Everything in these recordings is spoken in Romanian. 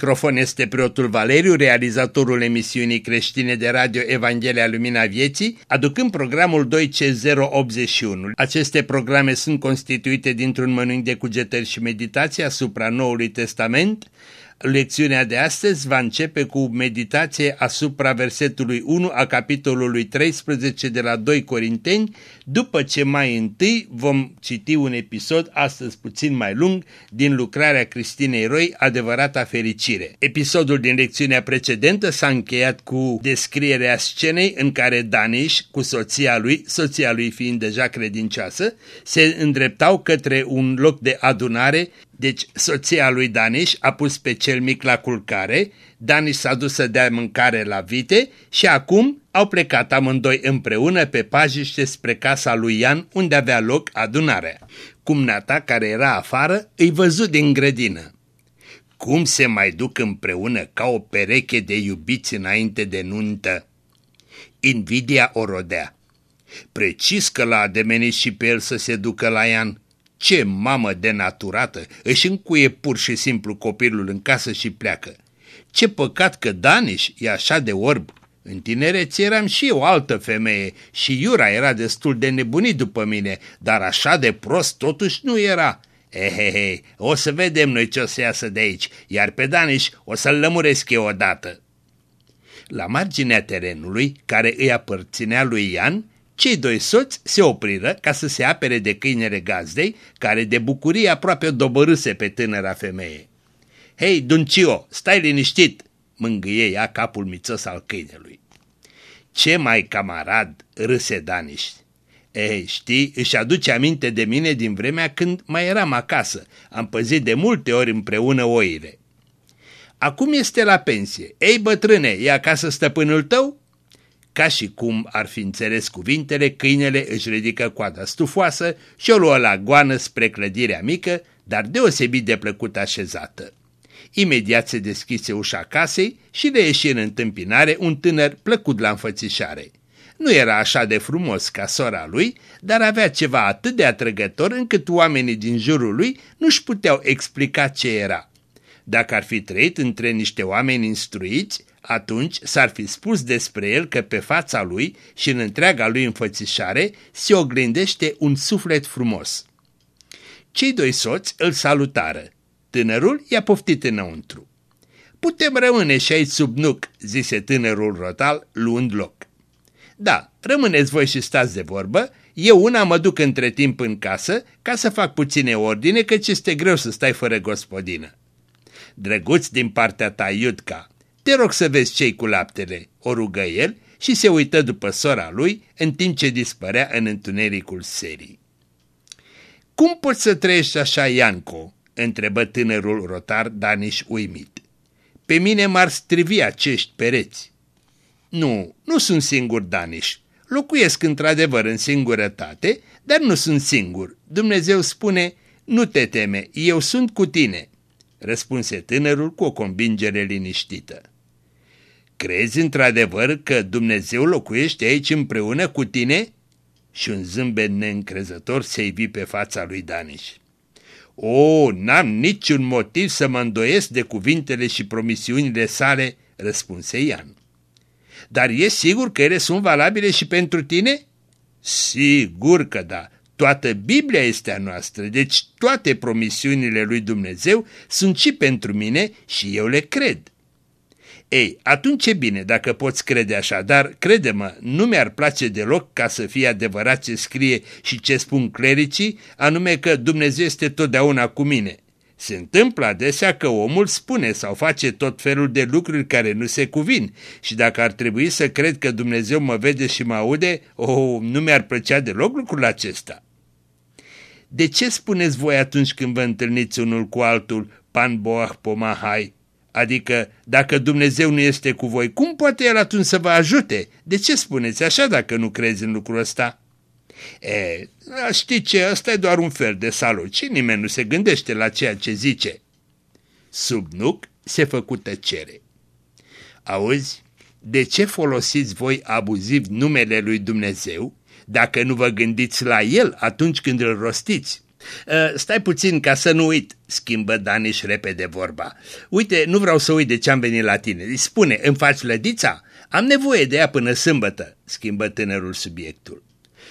La microfon este preotul Valeriu, realizatorul emisiunii creștine de radio Evanghelia Lumina Vieții, aducând programul 2C081. Aceste programe sunt constituite dintr-un mănânc de cugetări și meditații asupra Noului Testament, Lecțiunea de astăzi va începe cu meditație asupra versetului 1 a capitolului 13 de la 2 Corinteni, după ce mai întâi vom citi un episod, astăzi puțin mai lung, din lucrarea Cristinei Roi, Adevărata Fericire. Episodul din lecțiunea precedentă s-a încheiat cu descrierea scenei în care Daniș, cu soția lui, soția lui fiind deja credincioasă, se îndreptau către un loc de adunare deci soția lui Daniș a pus pe cel mic la culcare, Daniș s-a dus să dea mâncare la vite și acum au plecat amândoi împreună pe pajiște spre casa lui Ian unde avea loc adunarea. Cumnata, care era afară, îi văzut din grădină. Cum se mai duc împreună ca o pereche de iubiți înainte de nuntă? Invidia o rodea. Precis că l-a ademenit și pe el să se ducă la Ian ce mamă denaturată își încuie pur și simplu copilul în casă și pleacă. Ce păcat că Daniș e așa de orb. În tinerețe eram și eu altă femeie și Iura era destul de nebunit după mine, dar așa de prost totuși nu era. Ehehe, o să vedem noi ce o să iasă de aici, iar pe Daniș o să-l lămuresc eu odată. La marginea terenului, care îi apărținea lui Ian, cei doi soți se opriră ca să se apere de câinele gazdei, care de bucurie aproape dobărâse pe tânăra femeie. Hei, Duncio, stai liniștit!" mângâie ea capul mițos al câinelui. Ce mai camarad!" râse Daniș. Ei, știi, își aduce aminte de mine din vremea când mai eram acasă. Am păzit de multe ori împreună oile. Acum este la pensie. Ei, bătrâne, e acasă stăpânul tău? Ca și cum ar fi înțeles cuvintele, câinele își ridică coada stufoasă și o luă la goană spre clădirea mică, dar deosebit de plăcut așezată. Imediat se deschise ușa casei și le ieși în întâmpinare un tânăr plăcut la înfățișare. Nu era așa de frumos ca sora lui, dar avea ceva atât de atrăgător încât oamenii din jurul lui nu-și puteau explica ce era. Dacă ar fi trăit între niște oameni instruiți, atunci s-ar fi spus despre el că pe fața lui și în întreaga lui înfățișare se oglindește un suflet frumos. Cei doi soți îl salutară. Tânărul i-a poftit înăuntru. Putem rămâne și aici sub nuc, zise tânărul rotal, luând loc. Da, rămâneți voi și stați de vorbă, eu una mă duc între timp în casă ca să fac puține ordine, căci este greu să stai fără gospodină. Drăguț din partea ta, Iudca, te rog să vezi cei cu laptele, o rugă el și se uită după sora lui în timp ce dispărea în întunericul serii. Cum poți să trăiești așa, Ianco?" întrebă tânărul rotar Daniș uimit. Pe mine m-ar strivi acești pereți." Nu, nu sunt singur, Daniș. Locuiesc într-adevăr în singurătate, dar nu sunt singur. Dumnezeu spune, nu te teme, eu sunt cu tine." Răspunse tânărul cu o convingere liniștită. Crezi într-adevăr că Dumnezeu locuiește aici împreună cu tine? Și un zâmbet neîncrezător se ivi pe fața lui Daniș. O, n-am niciun motiv să mă îndoiesc de cuvintele și promisiunile sale, răspunse Ian. Dar e sigur că ele sunt valabile și pentru tine? Sigur că da. Toată Biblia este a noastră, deci toate promisiunile lui Dumnezeu sunt și pentru mine și eu le cred. Ei, atunci e bine dacă poți crede așa, dar crede-mă, nu mi-ar place deloc ca să fie adevărat ce scrie și ce spun clericii, anume că Dumnezeu este totdeauna cu mine. Se întâmplă adesea că omul spune sau face tot felul de lucruri care nu se cuvin și dacă ar trebui să cred că Dumnezeu mă vede și mă aude, oh, nu mi-ar plăcea deloc lucrul acesta. De ce spuneți voi atunci când vă întâlniți unul cu altul, pan boah pomahai, Adică, dacă Dumnezeu nu este cu voi, cum poate El atunci să vă ajute? De ce spuneți așa dacă nu crezi în lucrul ăsta? E, știi ce, ăsta e doar un fel de salut și nimeni nu se gândește la ceea ce zice. Sub nuc se făcu tăcere. Auzi, de ce folosiți voi abuziv numele lui Dumnezeu dacă nu vă gândiți la El atunci când îl rostiți? Uh, stai puțin ca să nu uit, schimbă Daniș repede vorba. Uite, nu vreau să uit de ce am venit la tine. Spune, îmi faci lădița? Am nevoie de ea până sâmbătă, schimbă tânărul subiectul.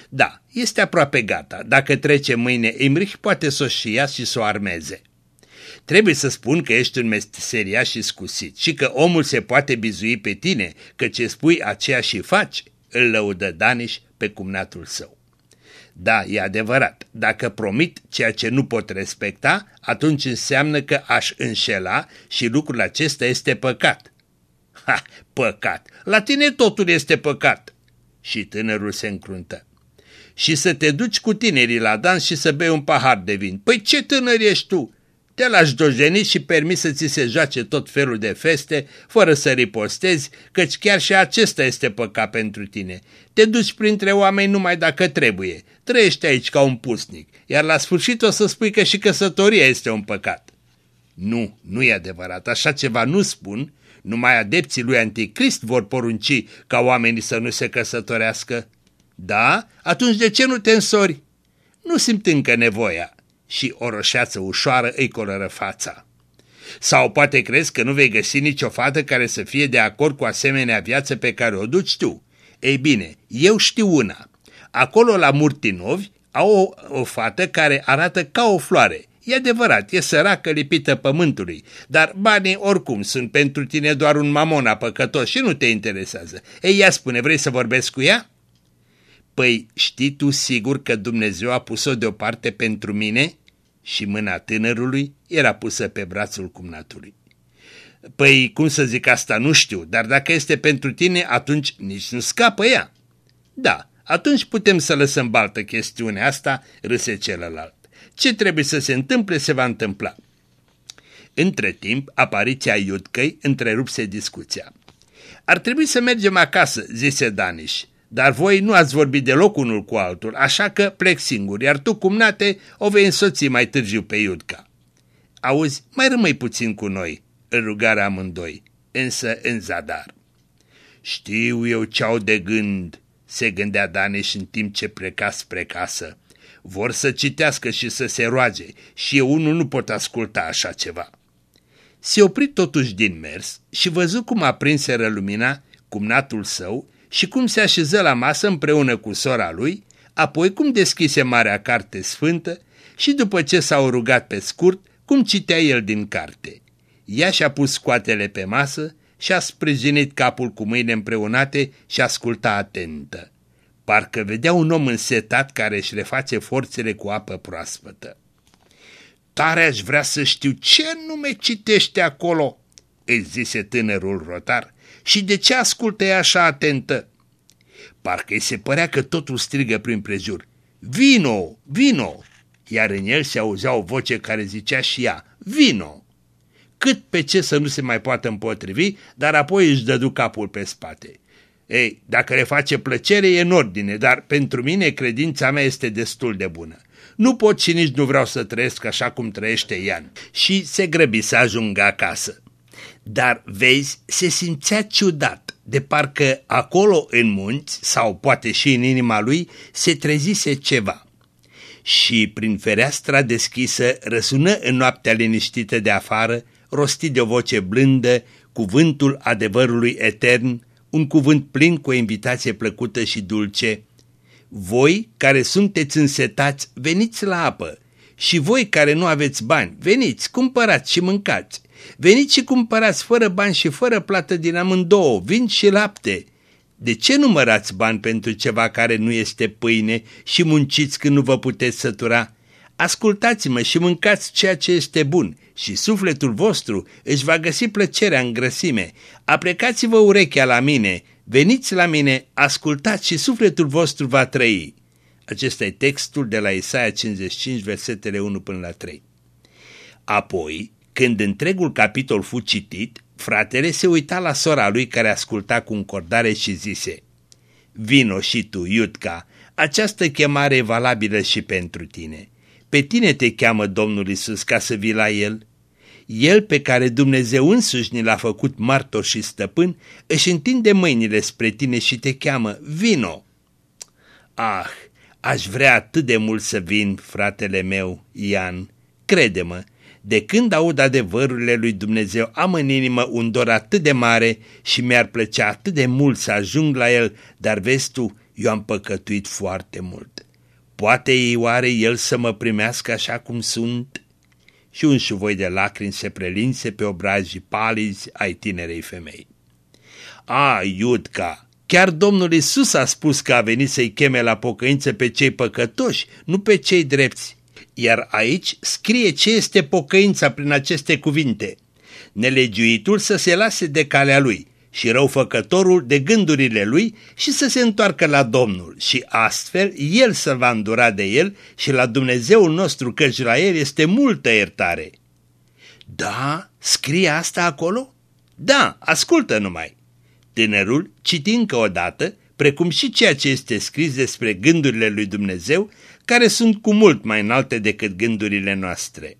Da, este aproape gata. Dacă trece mâine Imrich, poate să o și ia și să o armeze. Trebuie să spun că ești un meseriaș și scusit și că omul se poate bizui pe tine, că ce spui aceea și faci, îl lăudă Daniș pe cumnatul său. Da, e adevărat, dacă promit ceea ce nu pot respecta, atunci înseamnă că aș înșela și lucrul acesta este păcat. Ha, păcat! La tine totul este păcat! Și tânărul se încruntă. Și să te duci cu tinerii la dans și să bei un pahar de vin. Păi ce tânăr ești tu? Te lași dojeni și permis să ți se joace tot felul de feste, fără să ripostezi, căci chiar și acesta este păcat pentru tine. Te duci printre oameni numai dacă trebuie. Trăiești aici ca un pusnic, iar la sfârșit o să spui că și căsătoria este un păcat. Nu, nu e adevărat, așa ceva nu spun, numai adepții lui Anticrist vor porunci ca oamenii să nu se căsătorească. Da? Atunci de ce nu te însori? Nu simt încă nevoia și o roșeață ușoară îi coloră fața. Sau poate crezi că nu vei găsi nicio fată care să fie de acord cu asemenea viață pe care o duci tu? Ei bine, eu știu una. Acolo la Murtinovi au o, o fată care arată ca o floare. E adevărat, e săracă lipită pământului, dar banii oricum sunt pentru tine doar un mamon apăcătos și nu te interesează. Ei, ea spune, vrei să vorbesc cu ea? Păi știi tu sigur că Dumnezeu a pus-o deoparte pentru mine? Și mâna tânărului era pusă pe brațul cumnatului. Păi, cum să zic asta, nu știu, dar dacă este pentru tine, atunci nici nu scapă ea. Da, atunci putem să lăsăm baltă chestiunea asta, râse celălalt. Ce trebuie să se întâmple, se va întâmpla. Între timp, apariția Iudcăi întrerupse discuția. Ar trebui să mergem acasă, zise Daniș. Dar voi nu ați vorbit deloc unul cu altul, așa că plec singur, iar tu, cumnate, o vei însoți mai târziu pe Iudca. Auzi, mai rămâi puțin cu noi, îl rugare amândoi, însă în zadar. Știu eu ce-au de gând, se gândea Daneș în timp ce pleca spre casă. Vor să citească și să se roage și eu unul nu pot asculta așa ceva. Se opri totuși din mers și văzu cum aprinseră lumina cumnatul său și cum se așeză la masă împreună cu sora lui, apoi cum deschise Marea Carte Sfântă și după ce s-au rugat pe scurt, cum citea el din carte. Ea și-a pus scoatele pe masă și-a sprijinit capul cu mâine împreunate și asculta atentă. Parcă vedea un om însetat care își reface forțele cu apă proaspătă. Tare aș vrea să știu ce nume citește acolo, îi zise tânărul rotar, și de ce ascultă ea așa atentă? Parcă îi se părea că totul strigă prin prejur. Vino, vino! Iar în el se auzea o voce care zicea și ea, vino! Cât pe ce să nu se mai poată împotrivi, dar apoi își dădu capul pe spate. Ei, dacă le face plăcere e în ordine, dar pentru mine credința mea este destul de bună. Nu pot și nici nu vreau să trăiesc așa cum trăiește Ian. Și se grăbi să ajungă acasă dar vezi, se simțea ciudat, de parcă acolo în munți, sau poate și în inima lui, se trezise ceva. Și prin fereastra deschisă răsună în noaptea liniștită de afară, rostit de o voce blândă, cuvântul adevărului etern, un cuvânt plin cu o invitație plăcută și dulce. Voi care sunteți însetați, veniți la apă, și voi care nu aveți bani, veniți, cumpărați și mâncați. Veniți și cumpărați fără bani și fără plată din amândouă, vin și lapte. De ce numărați bani pentru ceva care nu este pâine și munciți când nu vă puteți sătura? Ascultați-mă și mâncați ceea ce este bun și sufletul vostru își va găsi plăcerea în grăsime. Aplecați-vă urechea la mine, veniți la mine, ascultați și sufletul vostru va trăi. Acesta e textul de la Isaia 55, versetele 1 până la 3. Apoi, când întregul capitol fu citit, fratele se uita la sora lui care asculta cu încordare și zise Vino și tu, Iutca, această chemare e valabilă și pentru tine. Pe tine te cheamă Domnul Isus ca să vii la El. El pe care Dumnezeu însuși ni l-a făcut martor și stăpân, își întinde mâinile spre tine și te cheamă, vino. Ah, Aș vrea atât de mult să vin, fratele meu, Ian. Crede-mă, de când aud adevărurile lui Dumnezeu am în inimă un dor atât de mare și mi-ar plăcea atât de mult să ajung la el, dar vezi tu, eu am păcătuit foarte mult. Poate ei oare el să mă primească așa cum sunt? Și un șuvoi de lacrimi se prelinse pe obrajii palizi ai tinerei femei. A, Iudca, chiar Domnul Isus a spus că a venit să-i cheme la pocăință pe cei păcătoși, nu pe cei drepți. Iar aici scrie ce este pocăința prin aceste cuvinte. Nelegiuitul să se lase de calea lui și răufăcătorul de gândurile lui și să se întoarcă la Domnul și astfel el să va îndura de el și la Dumnezeul nostru căci la el este multă iertare. Da, scrie asta acolo? Da, ascultă numai. Tânărul, citi încă o dată, precum și ceea ce este scris despre gândurile lui Dumnezeu, care sunt cu mult mai înalte decât gândurile noastre.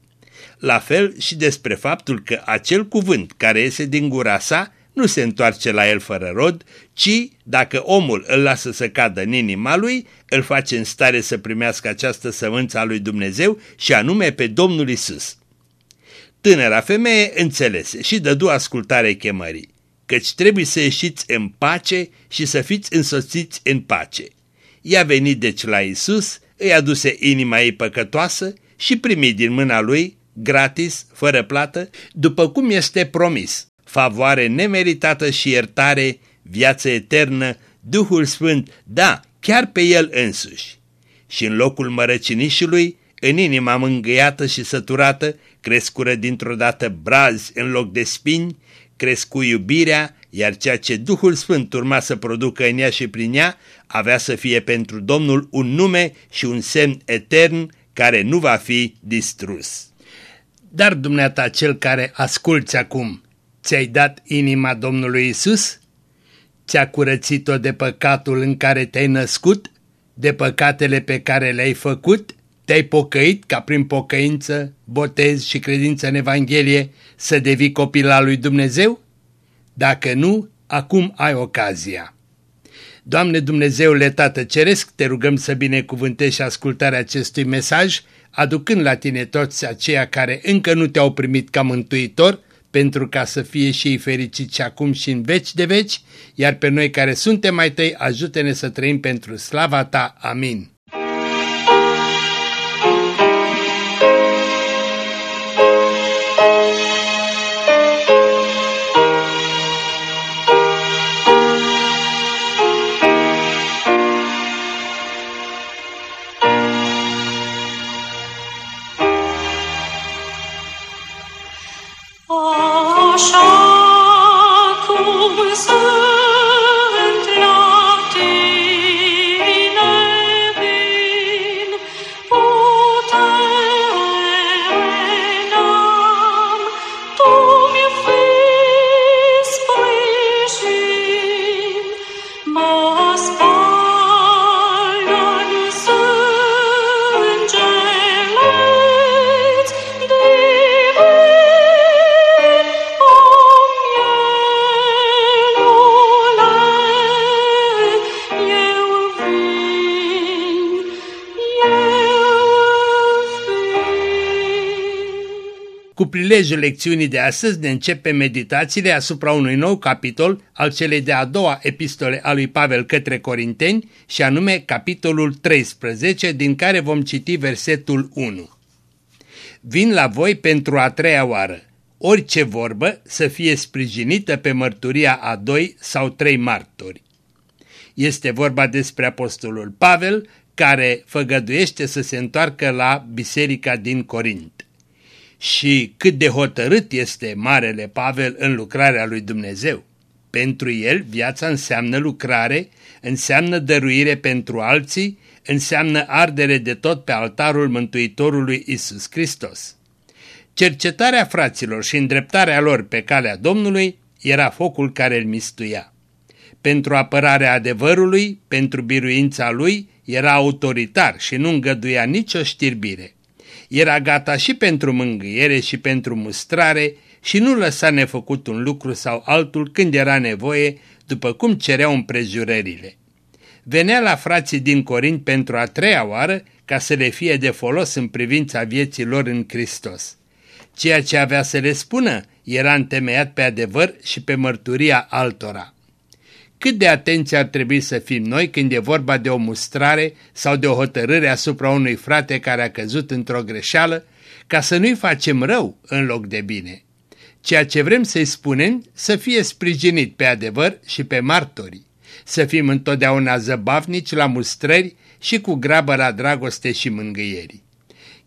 La fel și despre faptul că acel cuvânt care iese din gura sa nu se întoarce la el fără rod, ci, dacă omul îl lasă să cadă în inima lui, îl face în stare să primească această sămânță a lui Dumnezeu și anume pe Domnul Isus. Tânăra femeie înțelese și dădu ascultare chemării, căci trebuie să ieșiți în pace și să fiți însoțiți în pace. I-a venit deci la Isus, îi aduse inima ei păcătoasă și primi din mâna lui, gratis, fără plată, după cum este promis, favoare nemeritată și iertare, viață eternă, Duhul Sfânt, da, chiar pe el însuși. Și în locul mărăcinișului, în inima mângâiată și săturată, crescură dintr-o dată brazi în loc de spini, crescu iubirea, iar ceea ce Duhul Sfânt urma să producă în ea și prin ea, avea să fie pentru Domnul un nume și un semn etern care nu va fi distrus. Dar dumneata, cel care asculți acum, ți-ai dat inima Domnului Isus? Ți-a curățit-o de păcatul în care te-ai născut? De păcatele pe care le-ai făcut? Te-ai pocăit ca prin pocăință, botez și credință în Evanghelie să devii copil al lui Dumnezeu? Dacă nu, acum ai ocazia. Doamne Dumnezeule Tată Ceresc, te rugăm să binecuvântești și ascultarea acestui mesaj, aducând la tine toți aceia care încă nu te-au primit ca mântuitor, pentru ca să fie și ei fericiți acum și în veci de veci, iar pe noi care suntem mai tăi, ajută-ne să trăim pentru slava ta. Amin. Prilejul lecțiunii de astăzi ne începe meditațiile asupra unui nou capitol al celei de-a doua epistole a lui Pavel către Corinteni și anume capitolul 13 din care vom citi versetul 1. Vin la voi pentru a treia oară. Orice vorbă să fie sprijinită pe mărturia a doi sau trei martori. Este vorba despre apostolul Pavel care făgăduiește să se întoarcă la biserica din Corint și cât de hotărât este Marele Pavel în lucrarea lui Dumnezeu. Pentru el viața înseamnă lucrare, înseamnă dăruire pentru alții, înseamnă ardere de tot pe altarul Mântuitorului Isus Hristos. Cercetarea fraților și îndreptarea lor pe calea Domnului era focul care îl mistuia. Pentru apărarea adevărului, pentru biruința lui, era autoritar și nu îngăduia nicio știrbire era gata și pentru mângâiere și pentru mustrare și nu lăsa nefăcut un lucru sau altul când era nevoie, după cum cereau împrejurările. venea la frații din Corint pentru a treia oară ca să le fie de folos în privința vieții lor în Hristos. Ceea ce avea să le spună era întemeiat pe adevăr și pe mărturia altora. Cât de atenți ar trebui să fim noi când e vorba de o mustrare sau de o hotărâre asupra unui frate care a căzut într-o greșeală, ca să nu-i facem rău în loc de bine. Ceea ce vrem să-i spunem să fie sprijinit pe adevăr și pe martorii, să fim întotdeauna zăbavnici la mustrări și cu grabă la dragoste și mângâierii.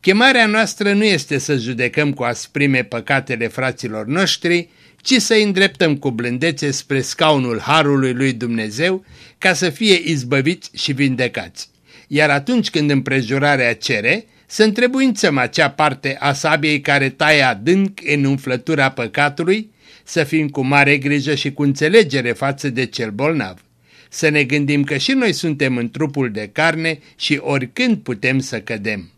Chemarea noastră nu este să judecăm cu asprime păcatele fraților noștri, ci să îndreptăm cu blândețe spre scaunul Harului lui Dumnezeu ca să fie izbăviți și vindecați. Iar atunci când împrejurarea cere, să întrebuințăm acea parte a sabiei care taie adânc în umflătura păcatului, să fim cu mare grijă și cu înțelegere față de cel bolnav. Să ne gândim că și noi suntem în trupul de carne și oricând putem să cădem.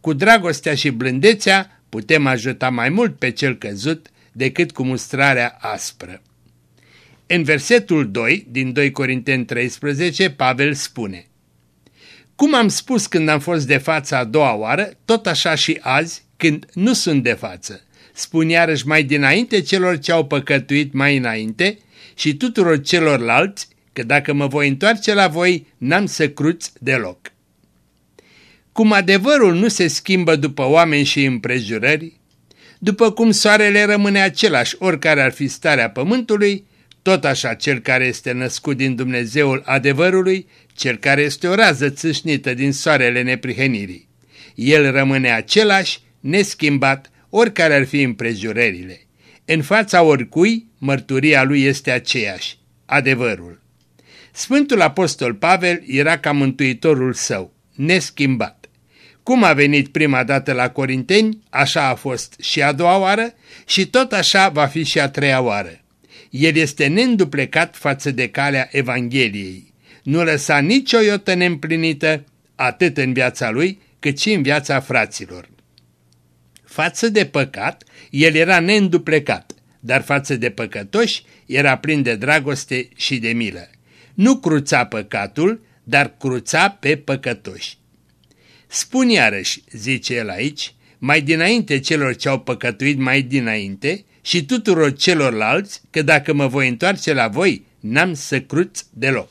Cu dragostea și blândețea putem ajuta mai mult pe cel căzut decât cu mustrarea aspră. În versetul 2 din 2 Corinteni 13, Pavel spune Cum am spus când am fost de față a doua oară, tot așa și azi, când nu sunt de față. Spun iarăși mai dinainte celor ce au păcătuit mai înainte și tuturor celorlalți că dacă mă voi întoarce la voi, n-am să cruți deloc. Cum adevărul nu se schimbă după oameni și împrejurări, după cum soarele rămâne același oricare ar fi starea pământului, tot așa cel care este născut din Dumnezeul adevărului, cel care este o rază țâșnită din soarele neprihănirii. El rămâne același, neschimbat, oricare ar fi împrejurările. În fața oricui, mărturia lui este aceeași, adevărul. Sfântul Apostol Pavel era ca mântuitorul său, neschimbat. Cum a venit prima dată la Corinteni, așa a fost și a doua oară și tot așa va fi și a treia oară. El este neînduplecat față de calea Evangheliei. Nu lăsa nicio iotă neîmplinită, atât în viața lui, cât și în viața fraților. Față de păcat, el era neînduplecat, dar față de păcătoși era plin de dragoste și de milă. Nu cruța păcatul, dar cruța pe păcătoși. Spun iarăși, zice el aici, mai dinainte celor ce au păcătuit mai dinainte și tuturor celorlalți, că dacă mă voi întoarce la voi, n-am să cruț deloc.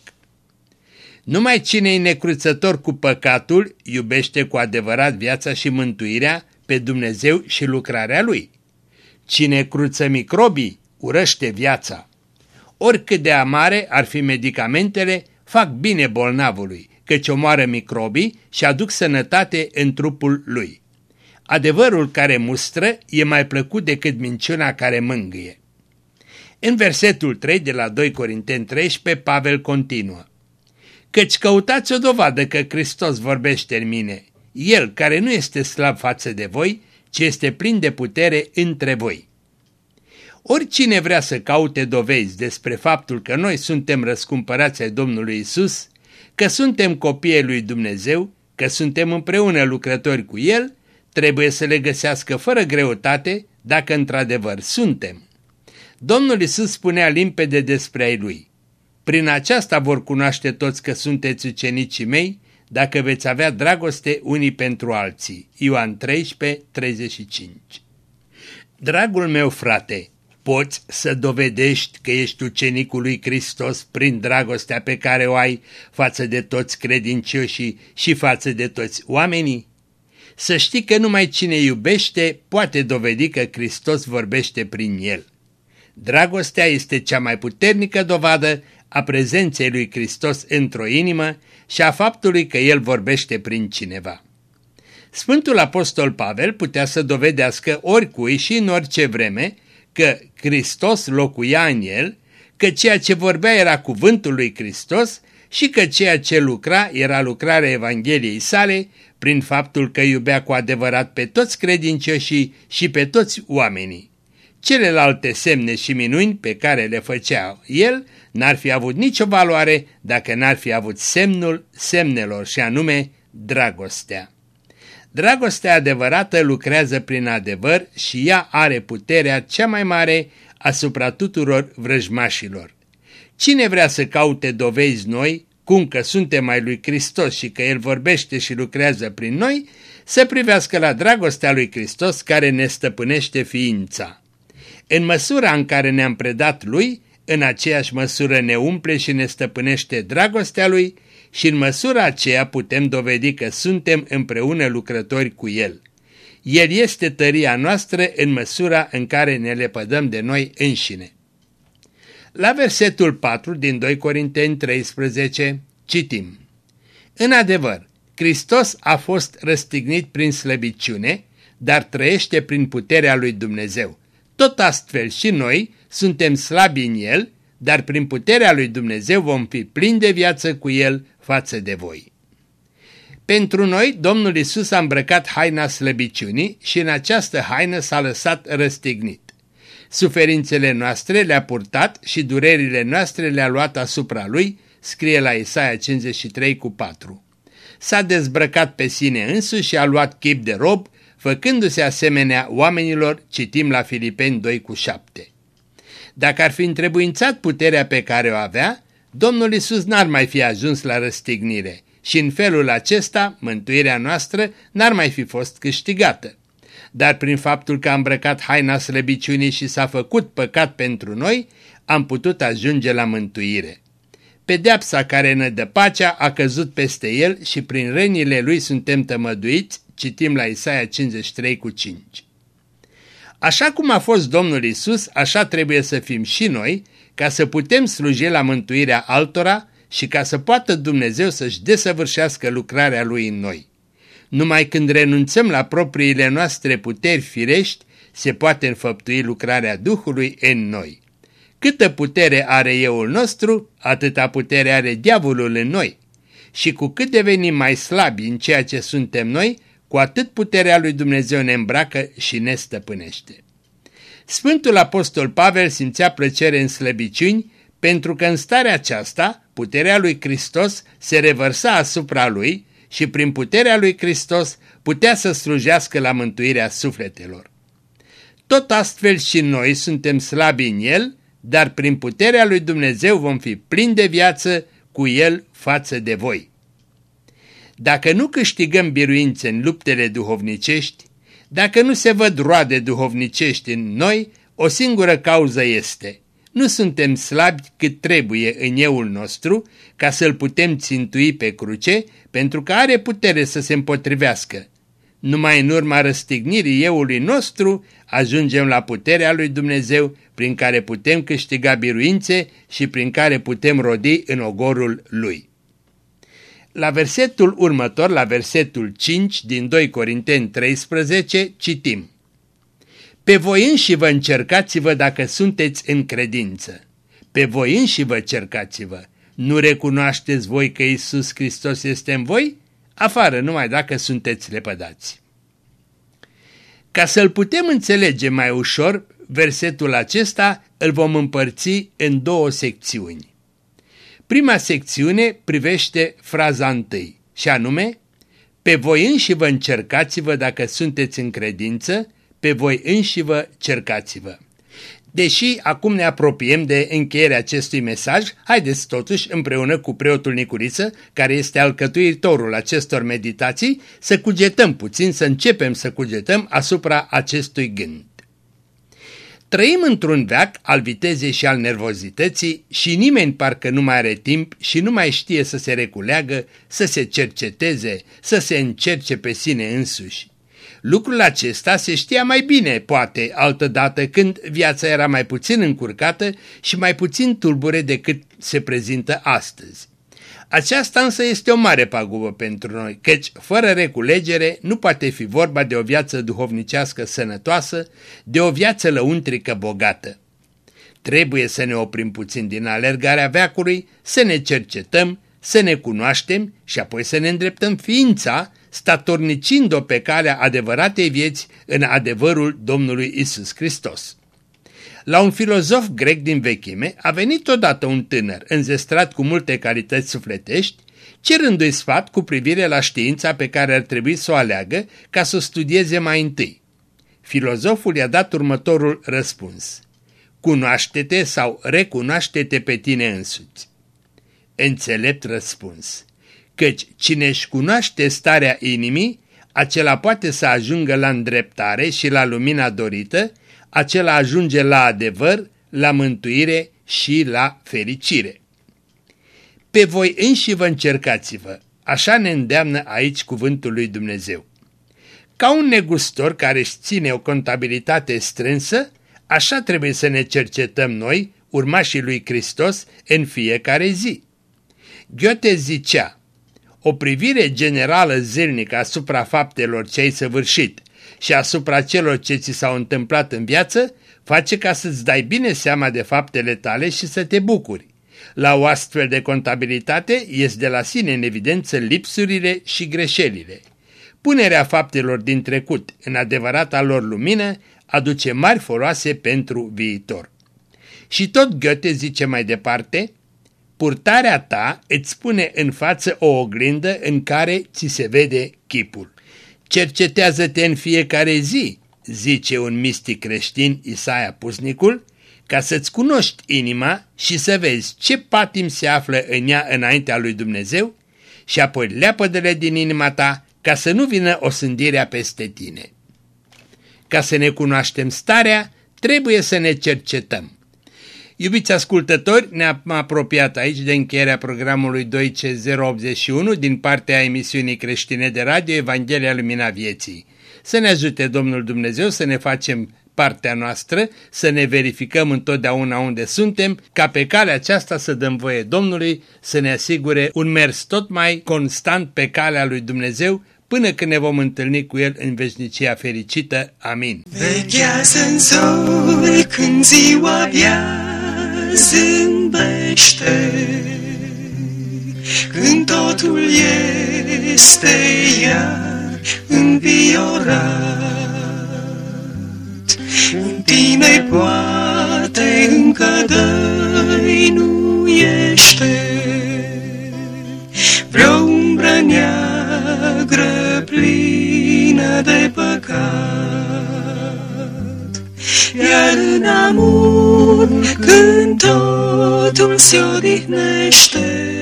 Numai cine e necruțător cu păcatul iubește cu adevărat viața și mântuirea pe Dumnezeu și lucrarea Lui. Cine cruță microbii urăște viața. Oricât de amare ar fi medicamentele, fac bine bolnavului, căci omoară microbii și aduc sănătate în trupul lui. Adevărul care mustră e mai plăcut decât minciuna care mângâie. În versetul 3 de la 2 Corinteni 13, Pavel continuă. Căci căutați o dovadă că Hristos vorbește în mine, El care nu este slab față de voi, ci este plin de putere între voi. Oricine vrea să caute dovezi despre faptul că noi suntem răscumpărați ai Domnului Isus, că suntem copiii lui Dumnezeu, că suntem împreună lucrători cu El, trebuie să le găsească fără greutate dacă într-adevăr suntem. Domnul Isus spunea limpede despre ai Lui. Prin aceasta vor cunoaște toți că sunteți ucenicii mei, dacă veți avea dragoste unii pentru alții. Ioan 13, 35 Dragul meu frate, Poți să dovedești că ești ucenicul lui Hristos prin dragostea pe care o ai față de toți credincioșii și față de toți oamenii? Să știi că numai cine iubește poate dovedi că Hristos vorbește prin el. Dragostea este cea mai puternică dovadă a prezenței lui Hristos într-o inimă și a faptului că El vorbește prin cineva. Sfântul Apostol Pavel putea să dovedească oricui și în orice vreme că Hristos locuia în el, că ceea ce vorbea era cuvântul lui Hristos și că ceea ce lucra era lucrarea Evangheliei sale prin faptul că iubea cu adevărat pe toți credincioșii și pe toți oamenii. Celelalte semne și minuni pe care le făcea el n-ar fi avut nicio valoare dacă n-ar fi avut semnul semnelor și anume dragostea. Dragostea adevărată lucrează prin adevăr și ea are puterea cea mai mare asupra tuturor vrăjmașilor. Cine vrea să caute dovezi noi, cum că suntem mai lui Hristos și că El vorbește și lucrează prin noi, să privească la dragostea lui Hristos care ne stăpânește ființa. În măsura în care ne-am predat Lui, în aceeași măsură ne umple și ne stăpânește dragostea Lui și în măsura aceea putem dovedi că suntem împreună lucrători cu El. El este tăria noastră în măsura în care ne lepădăm de noi înșine. La versetul 4 din 2 Corinteni 13 citim În adevăr, Hristos a fost răstignit prin slăbiciune, dar trăiește prin puterea lui Dumnezeu. Tot astfel și noi suntem slabi în El, dar prin puterea lui Dumnezeu vom fi plini de viață cu El față de voi. Pentru noi, Domnul Isus a îmbrăcat haina slăbiciunii și în această haină s-a lăsat răstignit. Suferințele noastre le-a purtat și durerile noastre le-a luat asupra lui, scrie la Isaia 53 cu 4. S-a dezbrăcat pe sine însuși și a luat chip de rob, făcându-se asemenea oamenilor, citim la Filipeni 2 cu 7. Dacă ar fi întrebuințat puterea pe care o avea, Domnul Isus n-ar mai fi ajuns la răstignire și în felul acesta mântuirea noastră n-ar mai fi fost câștigată dar prin faptul că a îmbrăcat haina slăbiciunii și s-a făcut păcat pentru noi, am putut ajunge la mântuire. Pedeapsa care ne dă pacea a căzut peste el și prin rănile lui suntem tămăduiți, citim la Isaia 53 cu 5. Așa cum a fost Domnul Isus, așa trebuie să fim și noi, ca să putem sluji la mântuirea altora și ca să poată Dumnezeu să-și desăvârșească lucrarea Lui în noi. Numai când renunțăm la propriile noastre puteri firești, se poate înfăptui lucrarea Duhului în noi. Câtă putere are euul nostru, atâta putere are diavolul în noi. Și cu cât devenim mai slabi în ceea ce suntem noi, cu atât puterea lui Dumnezeu ne îmbracă și ne stăpânește. Sfântul Apostol Pavel simțea plăcere în slăbiciuni, pentru că în starea aceasta, puterea lui Hristos se revărsa asupra lui și prin puterea lui Hristos putea să slujească la mântuirea sufletelor. Tot astfel și noi suntem slabi în El, dar prin puterea lui Dumnezeu vom fi plini de viață cu El față de voi. Dacă nu câștigăm biruințe în luptele duhovnicești, dacă nu se văd roade duhovnicești în noi, o singură cauză este – nu suntem slabi cât trebuie în euul nostru ca să-l putem țintui pe cruce, pentru că are putere să se împotrivească. Numai în urma răstignirii euului nostru ajungem la puterea lui Dumnezeu prin care putem câștiga biruințe și prin care putem rodi în ogorul lui. La versetul următor, la versetul 5 din 2 Corinteni 13, citim pe voi înși vă încercați-vă dacă sunteți în credință. Pe voi înși vă cercați-vă. Nu recunoașteți voi că Isus Hristos este în voi? Afară numai dacă sunteți lepădați. Ca să-l putem înțelege mai ușor, versetul acesta îl vom împărți în două secțiuni. Prima secțiune privește fraza întâi, și anume, pe voi înși vă încercați-vă dacă sunteți în credință pe voi înși vă cercați-vă. Deși acum ne apropiem de încheierea acestui mesaj, haideți totuși împreună cu preotul Nicuriță, care este alcătuitorul acestor meditații, să cugetăm puțin, să începem să cugetăm asupra acestui gând. Trăim într-un veac al vitezei și al nervozității și nimeni parcă nu mai are timp și nu mai știe să se reculeagă, să se cerceteze, să se încerce pe sine însuși. Lucrul acesta se știa mai bine, poate, altădată când viața era mai puțin încurcată și mai puțin tulbure decât se prezintă astăzi. Aceasta însă este o mare pagubă pentru noi, căci fără reculegere nu poate fi vorba de o viață duhovnicească sănătoasă, de o viață lăuntrică bogată. Trebuie să ne oprim puțin din alergarea veacului, să ne cercetăm, să ne cunoaștem și apoi să ne îndreptăm ființa statornicind-o pe calea adevăratei vieți în adevărul Domnului Isus Hristos. La un filozof grec din vechime a venit odată un tânăr, înzestrat cu multe calități sufletești, cerându-i sfat cu privire la știința pe care ar trebui să o aleagă ca să o studieze mai întâi. Filozoful i-a dat următorul răspuns. Cunoaște-te sau recunoaște-te pe tine însuți. Înțelept răspuns. Căci cine își cunoaște starea inimii, acela poate să ajungă la îndreptare și la lumina dorită, acela ajunge la adevăr, la mântuire și la fericire. Pe voi înși vă încercați-vă, așa ne îndeamnă aici cuvântul lui Dumnezeu. Ca un negustor care își ține o contabilitate strânsă, așa trebuie să ne cercetăm noi, urmașii lui Hristos, în fiecare zi. Goethe zicea, o privire generală zilnică asupra faptelor ce ai săvârșit și asupra celor ce ți s-au întâmplat în viață face ca să-ți dai bine seama de faptele tale și să te bucuri. La o astfel de contabilitate ies de la sine în evidență lipsurile și greșelile. Punerea faptelor din trecut în adevărata lor lumină aduce mari foloase pentru viitor. Și tot Goethe zice mai departe, purtarea ta îți pune în față o oglindă în care ți se vede chipul. Cercetează-te în fiecare zi, zice un mistic creștin Isaia Pusnicul, ca să-ți cunoști inima și să vezi ce patim se află în ea înaintea lui Dumnezeu și apoi leapădele din inima ta ca să nu vină o sândirea peste tine. Ca să ne cunoaștem starea, trebuie să ne cercetăm. Iubiți ascultători, ne-am apropiat aici de încheierea programului 2C081 din partea emisiunii creștine de radio Evanghelia Lumina Vieții. Să ne ajute Domnul Dumnezeu să ne facem partea noastră, să ne verificăm întotdeauna unde suntem, ca pe calea aceasta să dăm voie Domnului să ne asigure un mers tot mai constant pe calea lui Dumnezeu, până când ne vom întâlni cu El în veșnicia fericită. Amin. Vechează în zori când ziua abia zâmbește, când totul este iar înviorat. În tine poate încă dăinuiește vreo umbră neagră plină de păcat. Iar în amur, când totul se odihnește,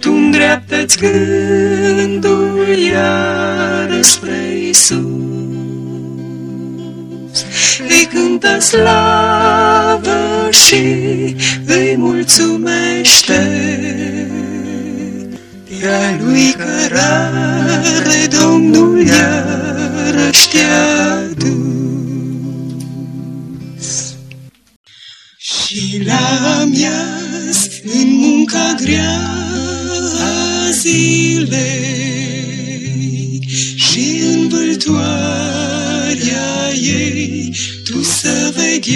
tu îndreaptă-ți gândul iar spre Isus îi cântă slavă și îi mulțumește. Ea lui cărare Domnul iarăși te-a dus. Și la miaz în munca grea a zilei și în vâltoarea ei tu să veghezi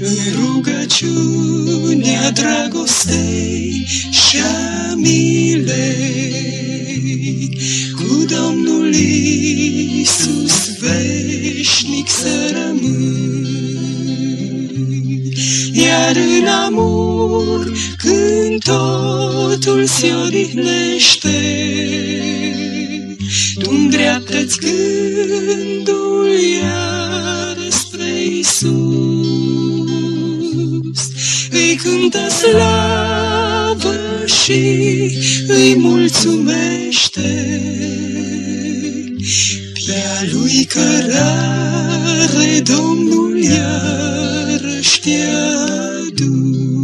în rugăciunea dragostei și a milei cu Domnul Iisus veșnic să rămâi. Amor, când totul se odihnește, tu îndreaptă-ți gândul iar spre Isus. Îi cântă slavă și îi mulțumește. Pe-a lui cărare Domnul iarăși te-a dus.